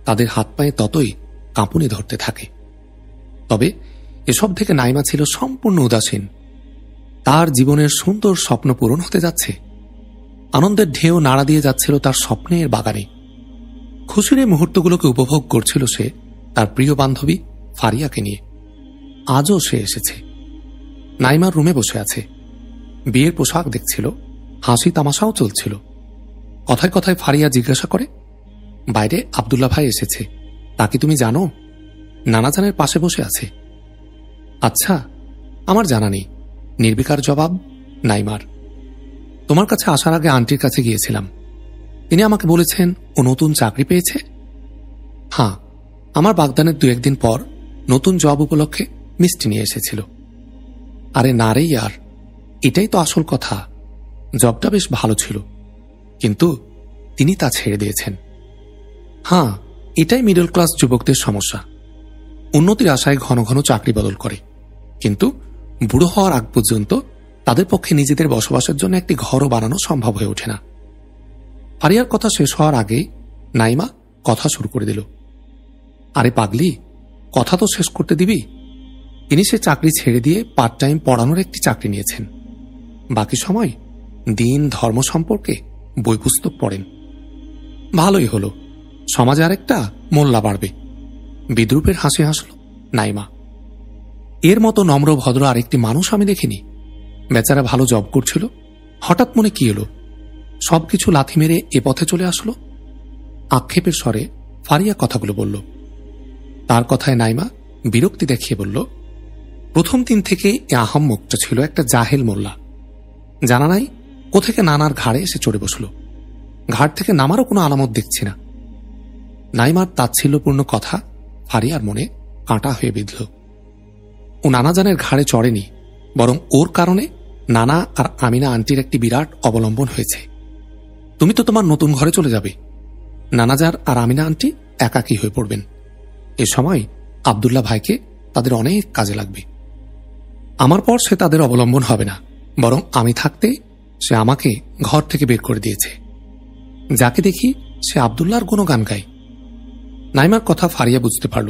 তাদের হাত পায়ে ততই কাঁপুনি ধরতে থাকে। তবে এসব থেকে নাইমা ছিল সম্পূর্ণ উদাসীন। তার জীবনের সুন্দর স্বপ্ন পূরণ হতে যাচ্ছে। আনন্দের ঢেউ নাড়া দিয়ে যাচ্ছিল তার স্বপ্নের বাগানে। খুশির এই মুহূর্তগুলোকে উপভোগ করছিল সে তার প্রিয় বান্ধবী ফারিয়াকে নিয়ে। আজও সে এসেছে। নাইমার রুমে বসে আছে। বিয়ের পোশাক দেখছিল, হাসি তামাশাও চলছিল। কথায় কথায় ফারিয়া জিজ্ঞাসা করে, বাইরে আবদুল্লা ভাই এসেছে, তা কি তুমি জানো? নানাজানের পাশে বসে আছে। আচ্ছা আমার জানা নেই। নির্বিকার জবাব, নাইমার। তোমার কাছে আসার আগে আন্টির কাছে গিয়েছিলাম। তিনি আমাকে বলেছেন, ও নতুন চাকরি পেয়েছে? হ্যাঁ আমার বাগদানের দু একদিন পর নতুন জব উপলক্ষে মিষ্টি নিয়ে এসেছিল। আরে না রে আর এটাই তো আসল কথা। জবটা বেশ ভালো ছিল, কিন্তু তিনি তা ছেড়ে দিয়েছেন। হ্যাঁ এটাই মিডল ক্লাস যুবকদের সমস্যা। উন্নতির আশায় ঘন ঘন চাকরি বদল করে। কিন্তু বুড়ো হওয়ার আগ পর্যন্ত তাদের পক্ষে নিজেদের বসবাসের জন্য একটি ঘরও বানানো সম্ভব হয়ে ওঠে না। আরিয়ার কথা শেষ হওয়ার আগেই নাইমা কথা শুরু করে দিল। আরে পাগলি, কথা তো শেষ করতে দিবি? তিনি সে চাকরি ছেড়ে দিয়ে পার্ট টাইম পড়ানোর একটি চাকরি নিয়েছেন। বাকি সময় দিন, ধর্ম সম্পর্কে বই পুস্তক পড়েন। ভালোই হলো। সমাজে আরেকটা মোল্লা বাড়বে। বিদ্রুপের হাসি হাসল নাইমা। এর মতো নম্র, ভদ্র আরেকটি মানুষ আমি দেখিনি। বেচারা ভালো জব করছিল। হঠাৎ মনে কি এলো? সবকিছু লাথি মেরে এ পথে চলে আসলো। আক্ষেপের স্বরে ফারিয়া কথাগুলো বলল। তার কথায় নাইমা বিরক্তি দেখিয়ে বলল প্রথম দিন থেকে এ আহম্মকটা ছিল একটা জাহেল মোল্লা। জানা নাই কোথেকে নানার ঘাড়ে এসে চড়ে বসল। ঘাট থেকে নামারও কোনো আলামত দেখছি না। নাইমার তাচ্ছিল্যপূর্ণ কথা ফারিয়ার মনে কাঁটা হয়ে বিঁধল। ও নানাজানের ঘাড়ে চড়েনি, বরং ওর কারণে নানা আর আমিনা আন্টির একটি বিরাট অবলম্বন হয়েছে। তুমি তো তোমার নতুন ঘরে চলে যাবে। নানাজার আর আমিনা আন্টি একাকী হয়ে পড়বেন। এ সময় আবদুল্লাহ ভাইকে তাদের অনেক কাজে লাগবে। আমার পর সে তাদের অবলম্বন হবে না, বরং আমি থাকতে সে আমাকে ঘর থেকে বের করে দিয়েছে। যাকে দেখি সে আবদুল্লাহর কোনো গান গায়। নাইমার কথা ফারিয়া বুঝতে পারল।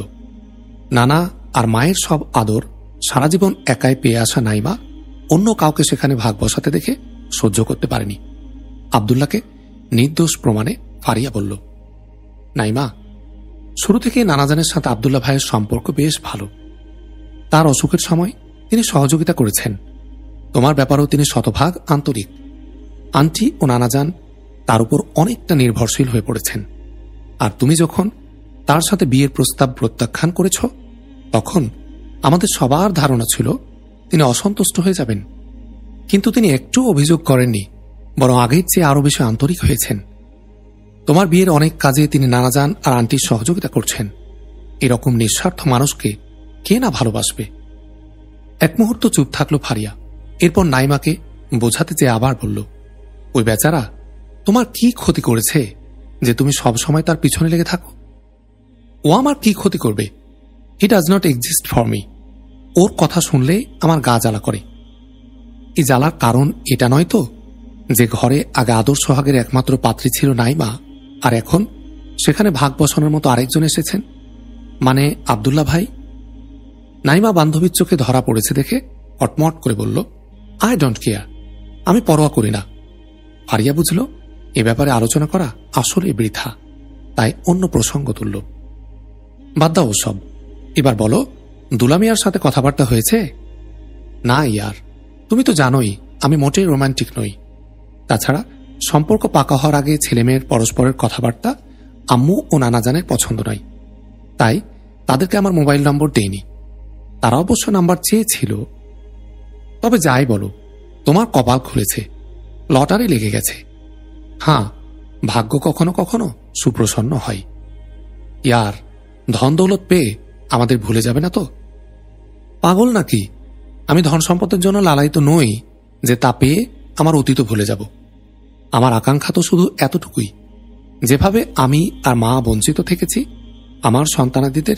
নানা আর মায়ের সব আদর সারা জীবন একাই পেয়ে আসা নাইমা অন্য কাউকে সেখানে ভাগ বসাতে দেখে সহ্য করতে পারেনি। আবদুল্লাকে নির্দোষ প্রমাণে ফারিয়া বলল, নাইমা, শুরু থেকে নানাজানের সাথে আবদুল্লা ভাইয়ের সম্পর্ক বেশ ভালো। তার অসুখের সময় সহযোগিতা করেছেন। তোমার ব্যাপারেও তিনি শতভাগ আন্তরিক। আন্টি ও নানাজান তার উপর অনেকটা নির্ভরশীল হয়ে পড়েছেন। আর তুমি যখন তার সাথে বিয়ের প্রস্তাব প্রত্যাখ্যান করেছ, তখন আমাদের সবার ধারণা ছিল তিনি অসন্তুষ্ট হয়ে যাবেন। কিন্তু তিনি একটু অভিযোগ করেননি, বরং আগের চেয়ে আরও বেশি আন্তরিক হয়েছেন। তোমার বিয়ের অনেক কাজে তিনি নানাজান আর আন্টির সহযোগিতা করছেন। এরকম নিঃস্বার্থ মানুষকে কে না ভালোবাসবে? এক মুহূর্ত চুপ থাকল ফারিয়া। এরপর নাইমাকে বোঝাতে চেয়ে আবার বলল, ওই বেচারা, তোমার কি ক্ষতি করেছে যে তুমি সব সময় তার পিছনে লেগে থাকো? ও আমার কি ক্ষতি করবে? He does not exist for me ওর কথা শুনলে আমার গা জ্বালা করে। এই জ্বালার কারণ এটা নয় তো যে ঘরে আগে আদর্শ হাগের একমাত্র পাত্রী ছিল নাইমা, আর এখন সেখানে ভাগ বসানোর মতো আরেকজন এসেছেন? মানে আবদুল্লা ভাই নাইমা বান্ধবীর চোখে ধরা পড়েছে দেখে অটমট করে বলল আই ডোন্ট কেয়ার, আমি পরোয়া করি না। ফারিয়া বুঝল, এ ব্যাপারে আলোচনা করা আসলে বৃথা। তাই অন্য প্রসঙ্গ তুলল। বাদ দাও সব এবার বলো, দুলামিয়ার সাথে কথাবার্তা হয়েছে? না, ইয়ার। তুমি তো জানোই, আমি মোটেই রোমান্টিক নই। তাছাড়া, সম্পর্ক পাকা হওয়ার আগে ছেলেমেয়ের পরস্পরের কথাবার্তা আম্মু ও নানাজানের পছন্দ নয়। তাই তাদেরকে আমার মোবাইল নম্বর দেয়নি তারা অবশ্য নাম্বার চেয়েছিল। তবে যাই বলো, তোমার কপাল খুলেছে, লটারি লেগে গেছে। হ্যাঁ ভাগ্য কখনো কখনো সুপ্রসন্ন হয়। ইয়ার, ধন দৌলত পেয়ে আমাদের ভুলে যাবে না তো? পাগল নাকি? আমি ধন সম্পদের জন্য লালায়িত নই যে তা পেয়ে আমার অতীত ভুলে যাব। আমার আকাঙ্ক্ষা তো শুধু এতটুকুই। যেভাবে আমি আর মা বঞ্চিত থেকেছি, আমার সন্তানাদিদের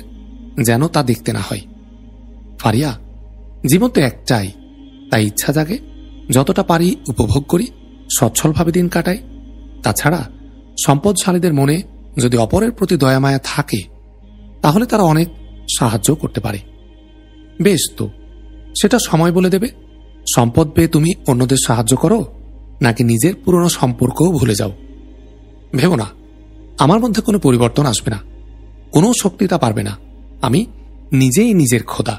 যেন তা দেখতে না হয়। ফারিয়া, জীবন তো একটাই, তাই ইচ্ছা জাগে যতটা পারি উপভোগ করি, সচ্ছলভাবে দিন কাটাই। তাছাড়া সম্পদশালীদের মনে যদি অপরের প্রতি দয়ামায়া থাকে, তাহলে তারা অনেক সাহায্য করতে পারে। বেশ তো, সেটা সময় বলে দেবে। সম্পদ পেয়ে তুমি অন্যদের সাহায্য করো, নাকি নিজের পুরনো সম্পর্কও ভুলে যাও? ভেব না, আমার মধ্যে কোনো পরিবর্তন আসবে না, কোনো শক্তি তা পারবে না। আমি নিজেই নিজের খোদা।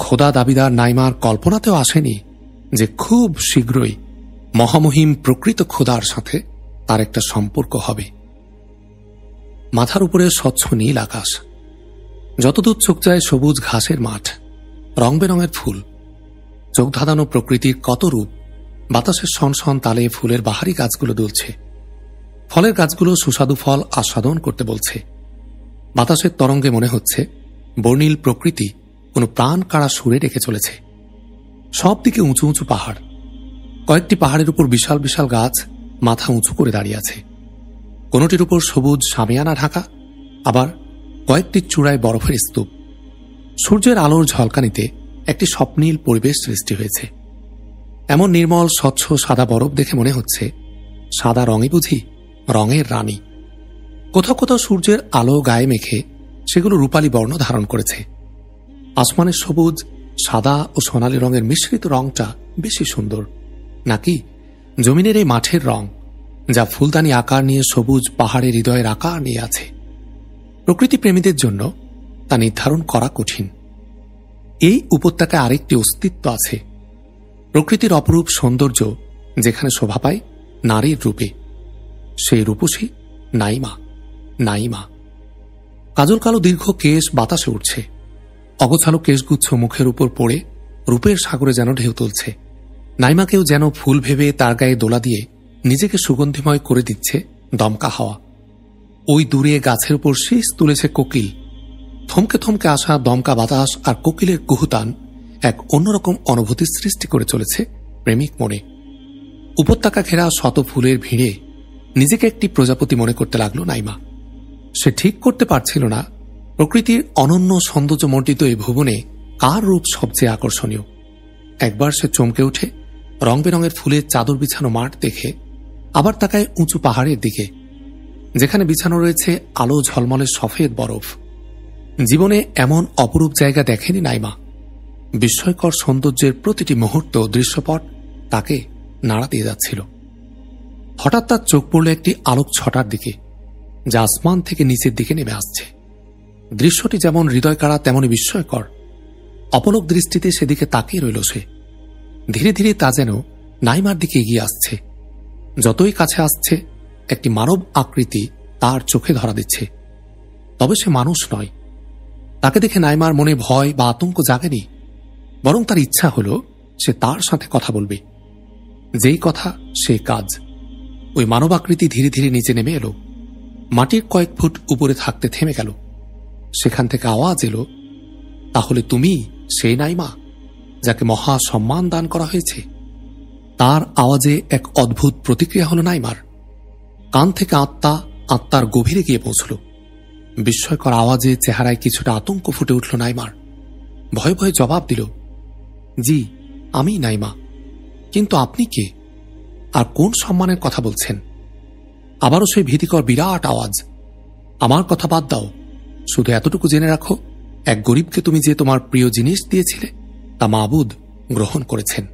খোদা দাবিদার নাইমার কল্পনাতেও আসেনি যে খুব শীঘ্রই মহামহিম প্রকৃত খোদার সাথে তার একটা সম্পর্ক হবে। মাথার উপরে স্বচ্ছ নীল আকাশ। যতদূর চোখ যায় সবুজ ঘাসের মাঠ রং বেরঙের ফুল। চোখ ধাঁধানো প্রকৃতির কত রূপ, বাতাসের সনসন তালে ফুলের বাহারি গাছগুলো দুলছে। ফলের গাছগুলো সুস্বাদু ফল আস্বাদন করতে বলছে। বাতাসের তরঙ্গে মনে হচ্ছে বর্ণিল প্রকৃতি কোনো প্রাণ কাড়া সুরে রেখে চলেছে। সব দিকে উঁচু উঁচু পাহাড়। কয়েকটি পাহাড়ের উপর বিশাল বিশাল গাছ মাথা উঁচু করে দাঁড়িয়ে আছে। কোনোটির উপর সবুজ সামিয়ানা ঢাকা, আবার কয়েকটি চূড়ায় বরফের স্তূপ। সূর্যের আলোর ঝলকানিতে একটি স্বপ্নীল পরিবেশ সৃষ্টি হয়েছে। এমন নির্মল, স্বচ্ছ, সাদা বরফ দেখে মনে হচ্ছে সাদা রঙে বুঝি রঙের রানী। কোথাও কোথাও সূর্যের আলো গায়ে মেখে সেগুলো রূপালী বর্ণ ধারণ করেছে। আসমানের সবুজ, সাদা ও সোনালি রঙের মিশ্রিত রংটা বেশি সুন্দর। নাকি? জমিনের এই মাঠের রং, যা ফুলদানি আকার নিয়ে সবুজ পাহাড়ের হৃদয়ের আকার নিয়ে আছে। প্রকৃতি প্রেমীদের জন্য তা নির্ধারণ করা কঠিন। এই উপত্যকায় আরেকটি অস্তিত্ব আছে। প্রকৃতির অপরূপ সৌন্দর্য যেখানে শোভা পায় নারীর রূপে। সেই রূপসী নাইমা নাইমা। কাজল কালো দীর্ঘ কেশ বাতাসে উঠছে। অগোছালো কেশগুচ্ছ মুখের উপর পড়ে রূপের সাগরে যেন ঢেউ তুলছে। নাইমাকেও যেন ফুল ভেবে তার গায়ে দোলা দিয়ে নিজেকে সুগন্ধিময় করে দিচ্ছে দমকা হাওয়া। ওই দূরে গাছের উপর শীষ তুলেছে কোকিল। থমকে থমকে আসা দমকা বাতাস আর কোকিলের কুহুতান এক অন্যরকম অনুভূতি সৃষ্টি করে চলেছে প্রেমিক মনে। উপত্যকা ঘেরা শত ফুলের ভিড়ে নিজেকে একটি প্রজাপতি মনে করতে লাগল নাইমা। সে ঠিক করতে পারছিল না প্রকৃতির অনন্য সৌন্দর্যমণ্ডিত এই ভুবনে কার রূপ সবচেয়ে আকর্ষণীয়? একবার সে চমকে উঠে রং বেরঙের ফুলের চাদর বিছানো মাঠ দেখে আবার তাকায় উঁচু পাহাড়ের দিকে, যেখানে বিছানো রয়েছে আলো ঝলমলে সফেদ বরফ। জীবনে এমন অপরূপ জায়গা দেখেনি নাইমা। বিস্ময়কর সৌন্দর্যের প্রতিটি মুহূর্ত দৃশ্যপট তাকে নাড়া দিয়ে যাচ্ছিল। হঠাৎ তার চোখ পড়ল একটি আলোক ছটার দিকে, যা আসমান থেকে নিচের দিকে নেমে আসছে। দৃশ্যটি যেমন হৃদয় কাড়া তেমনই বিস্ময়কর। অপলক দৃষ্টিতে সেদিকে তাকিয়ে রইল সে। ধীরে ধীরে তা যেন নাইমার দিকে এগিয়ে আসছে। যতই কাছে আসছে, একটি মানব আকৃতি তার চোখে ধরা দিচ্ছে। তবে সে মানুষ নয়। তাকে দেখে নাইমার মনে ভয় বা আতঙ্ক জাগেনি। বরং তার ইচ্ছা হল সে তার সাথে কথা বলবে। যেই কথা সে কাজ। ওই মানব আকৃতি ধীরে ধীরে নিচে নেমে এলো। মাটির কয়েক ফুট উপরে থাকতে থেমে গেল। সেখান থেকে আওয়াজ এলো, তাহলে তুমি সেই নাইমা যাকে মহা সম্মান দান করা হয়েছে? তার আওয়াজে এক অদ্ভুত প্রতিক্রিয়া হল নাইমার। কান থেকে আত্মা আত্মার গভীরে গিয়ে পৌঁছল। বিস্ময়কর আওয়াজে চেহারায় কিছুটা আতঙ্ক ফুটে উঠল নাইমার। ভয়ে ভয়ে জবাব দিল, জি আমি নাইমা। কিন্তু আপনি কে? আর কোন সম্মানের কথা বলছেন? আবারও সেই ভীতিকর বিরাট আওয়াজ, আমার কথা বাদ দাও। শুধু এতটুকু জেনে রাখো, এক গরিবকে তুমি যে তোমার প্রিয় জিনিস দিয়েছিলে, তা মাবুদ গ্রহণ করেছেন।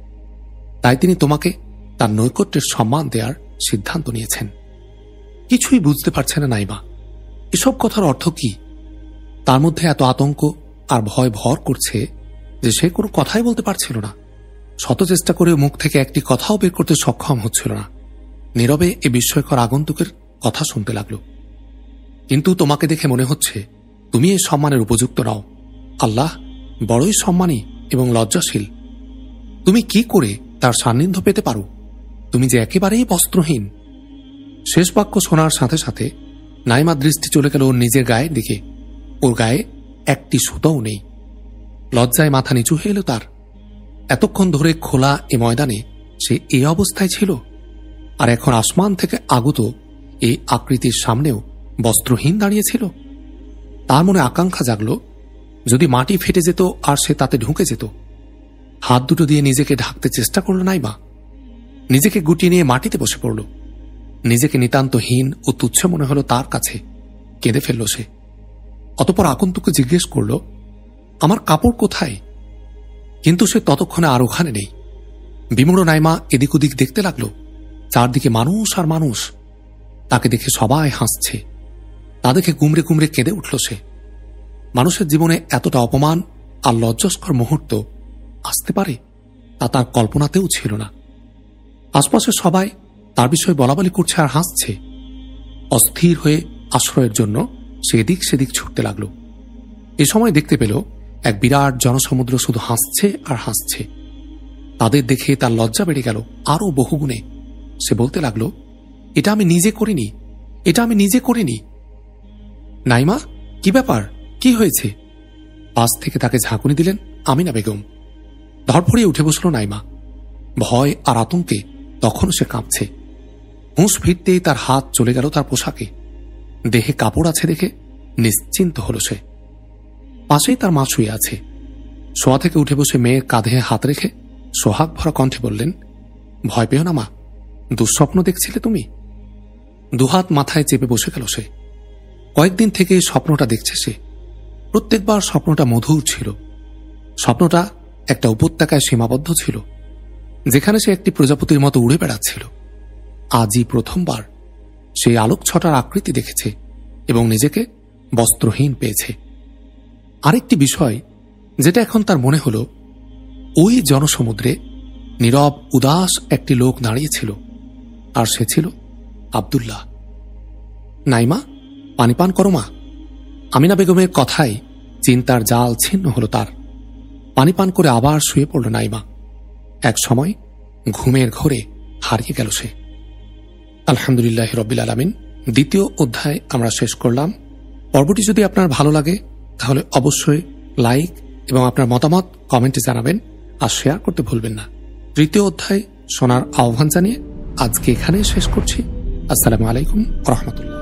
তাই তিনি তোমাকে তার নৈকট্যের সম্মান দেওয়ার সিদ্ধান্ত নিয়েছেন। কিছুই বুঝতে পারছে না নাইমা। এসব কথার অর্থ কি? তার মধ্যে এত আতঙ্ক আর ভয় ভর করছে যে সে কোনো কথাই বলতে পারছিল না। শত চেষ্টা করে মুখ থেকে একটি কথাও বের করতে সক্ষম হচ্ছিল না। নীরবে এ বিস্ময়কর আগন্তুকের কথা শুনতে লাগল। কিন্তু তোমাকে দেখে মনে হচ্ছে তুমি এই সম্মানের উপযুক্ত নাও। আল্লাহ বড়ই সম্মানী এবং লজ্জাশীল। তুমি কি করে তার সান্নিধ্য পেতে পারো? তুমি যে একেবারেই বস্ত্রহীন। শেষ বাক্য শোনার সাথে সাথে নাইমা দৃষ্টি চলে গেল ওর নিজের গায়ের দিকে ওর গায়ে একটি সুতোও নেই। লজ্জায় মাথা নিচু হয়ে এলো তার। এতক্ষণ ধরে খোলা এ ময়দানে সে এ অবস্থায় ছিল। আর এখন আসমান থেকে আগত এই আকৃতির সামনেও বস্ত্রহীন দাঁড়িয়েছিল তার মনে আকাঙ্ক্ষা জাগল, যদি মাটি ফেটে যেত আর সে তাতে ঢুকে যেত। হাত দুটো দিয়ে নিজেকে ঢাকতে চেষ্টা করল নাই মা নিজেকে গুটিয়ে নিয়ে মাটিতে বসে পড়ল। নিজেকে নিতান্তহীন ও তুচ্ছ মনে হলো তার কাছে। কেঁদে ফেলল সে। অতপর আকন্তকে জিজ্ঞেস করল, আমার কাপড় কোথায়? কিন্তু সে ততক্ষণে আর ওখানে নেই। বিমূঢ় নাইমা এদিক ওদিক দেখতে লাগল। চারদিকে মানুষ আর মানুষ। তাকে দেখে সবাই হাসছে। তা দেখে কুমড়ে কুমড়ে কেঁদে উঠল সে। মানুষের জীবনে এতটা অপমান আর লজ্জাস্কর মুহূর্ত আসতে পারে তা তার কল্পনাতেও ছিল না। আশপাশের সবাই তার বিষয়ে বলাবলি করছে আর হাসছে। অস্থির হয়ে আশ্রয়ের জন্য সেদিক সেদিক ছুটতে লাগল। এ সময় দেখতে পেল এক বিরাট জনসমুদ্র শুধু হাসছে আর হাসছে। তাদের দেখে তার লজ্জা বেড়ে গেল আরও বহুগুণে। সে বলতে লাগল, এটা আমি নিজে করিনি, এটা আমি নিজে করিনি নাইমা, কি ব্যাপার? কি হয়েছে? পাশ থেকে তাকে ঝাঁকুনি দিলেন আমিনা বেগম। ধরফড়িয়ে উঠে বসল নাইমা। ভয় আর আতঙ্কে তখনও সে কাঁপছে। হুঁশ ফিরতেই তার হাত চলে গেল তার পোশাকে। দেহে কাপড় আছে দেখে নিশ্চিন্ত হল সে। পাশেই তার মা শুয়ে আছে। শোয়া থেকে উঠে বসে মেয়ের কাঁধে হাত রেখে সোহাগ ভরা কণ্ঠে বললেন, ভয় পেও না মা, দুঃস্বপ্ন দেখছিলে তুমি? দুহাত মাথায় চেপে বসে গেল সে। কয়েকদিন থেকে স্বপ্নটা দেখছে সে। প্রত্যেকবার স্বপ্নটা মধুর ছিল। স্বপ্নটা একটা উপত্যকায় সীমাবদ্ধ ছিল, যেখানে সে একটি প্রজাপতির মতো উড়ে বেড়াচ্ছিল। আজই প্রথমবার সে আলোক ছটার আকৃতি দেখেছে এবং নিজেকে বস্ত্রহীন পেয়েছে। আরেকটি বিষয় যেটা এখন তার মনে হল, ওই জনসমুদ্রে নীরব, উদাস একটি লোক দাঁড়িয়েছিল আর সে ছিল আবদুল্লাহ। নাইমা পানি পান করো মা। আমিনা বেগমের কথাই চিন্তার জাল ছিন্ন হল তার। পানি পান করে আবার শুয়ে পড়ল নাইমা। এক সময় ঘুমের ঘরে হারিয়ে গেল সে। আলহামদুলিল্লাহ রবিল আলমিন। দ্বিতীয় অধ্যায় আমরা শেষ করলাম। পর্বটি যদি আপনার ভালো লাগে, তাহলে অবশ্যই লাইক এবং আপনার মতামত কমেন্টে জানাবেন আর শেয়ার করতে ভুলবেন না। তৃতীয় অধ্যায় শোনার আহ্বান জানিয়ে আজকে এখানে শেষ করছি। আসসালামু আলাইকুম রহমতুল্লাহ।